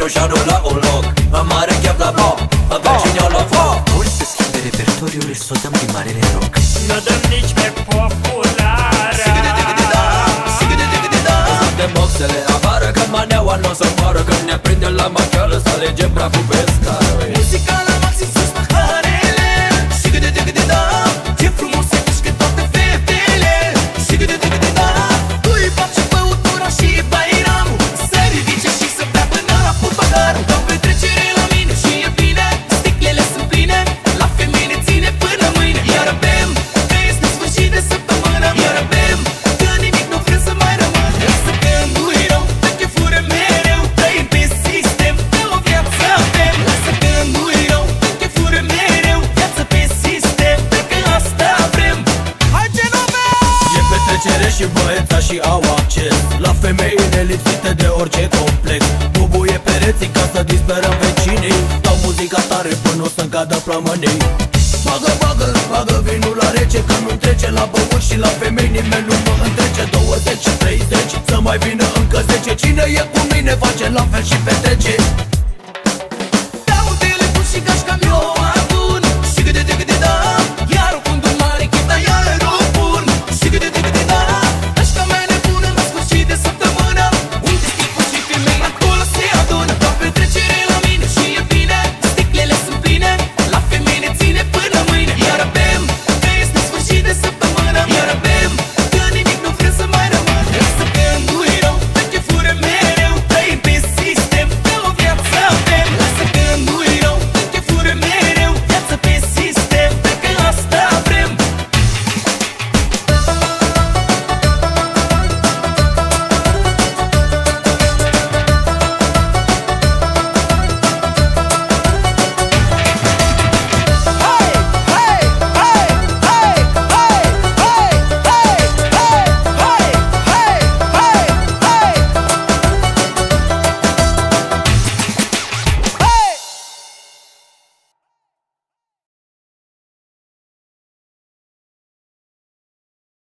Roșanul la un loc. În mare chef la boc În vecini la foc. Ori să schimbe repertoriul, să o dăm din marele rock Nu dăm nici pe populară. Suntem boxele afară Când maneaua nu o să moară. Când ne prinde la machială Să alegem praful pe scară Muzica la maxim sus și au acces La femeile lipsite de orice complex. Bubuie pereții ca să disperăm vecinii. Dau muzica tare până o să-mi cadă plămânii. Bagă, bagă, bagă vinul la rece Că nu trece la băut și la femei nimeni nu mă întrece. 20, 30, să mai vină încă 10 Cine e cu mine face la fel și petrece